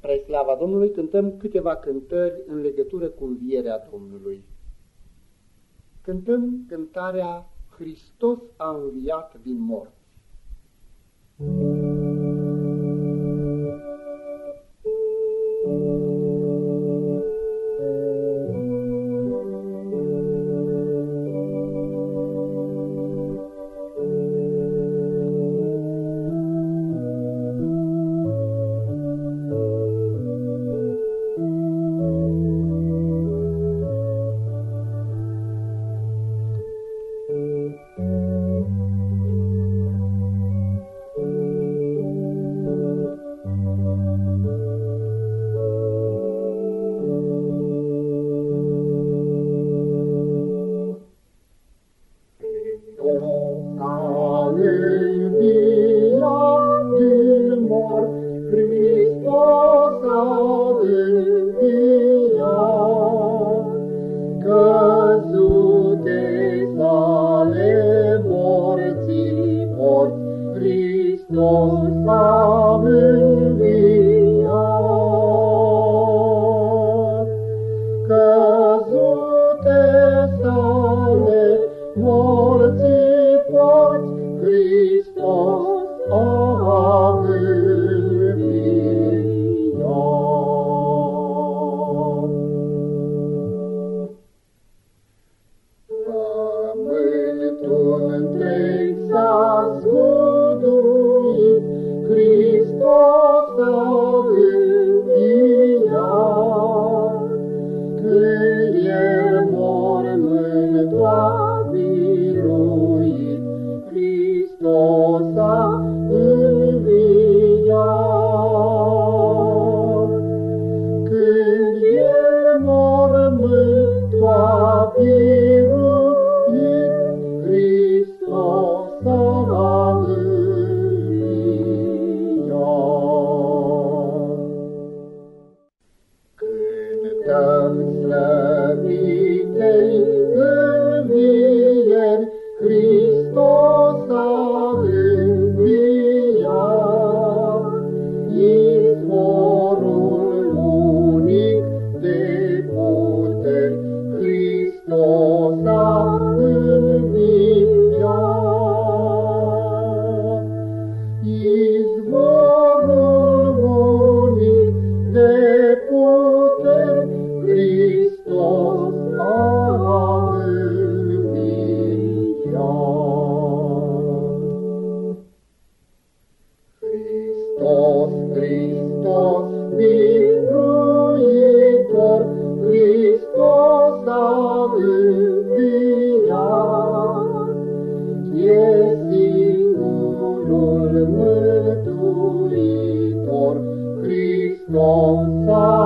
Spre slava Domnului cântăm câteva cântări în legătură cu învierea Domnului. Cântăm cântarea Hristos a înviat din morți. Hristos Hristos a înviat. Căzute sale morții morți, Hristos a întreg slăvitei biruitor, Hristos a înviat. E singurul mântuitor, Hristos a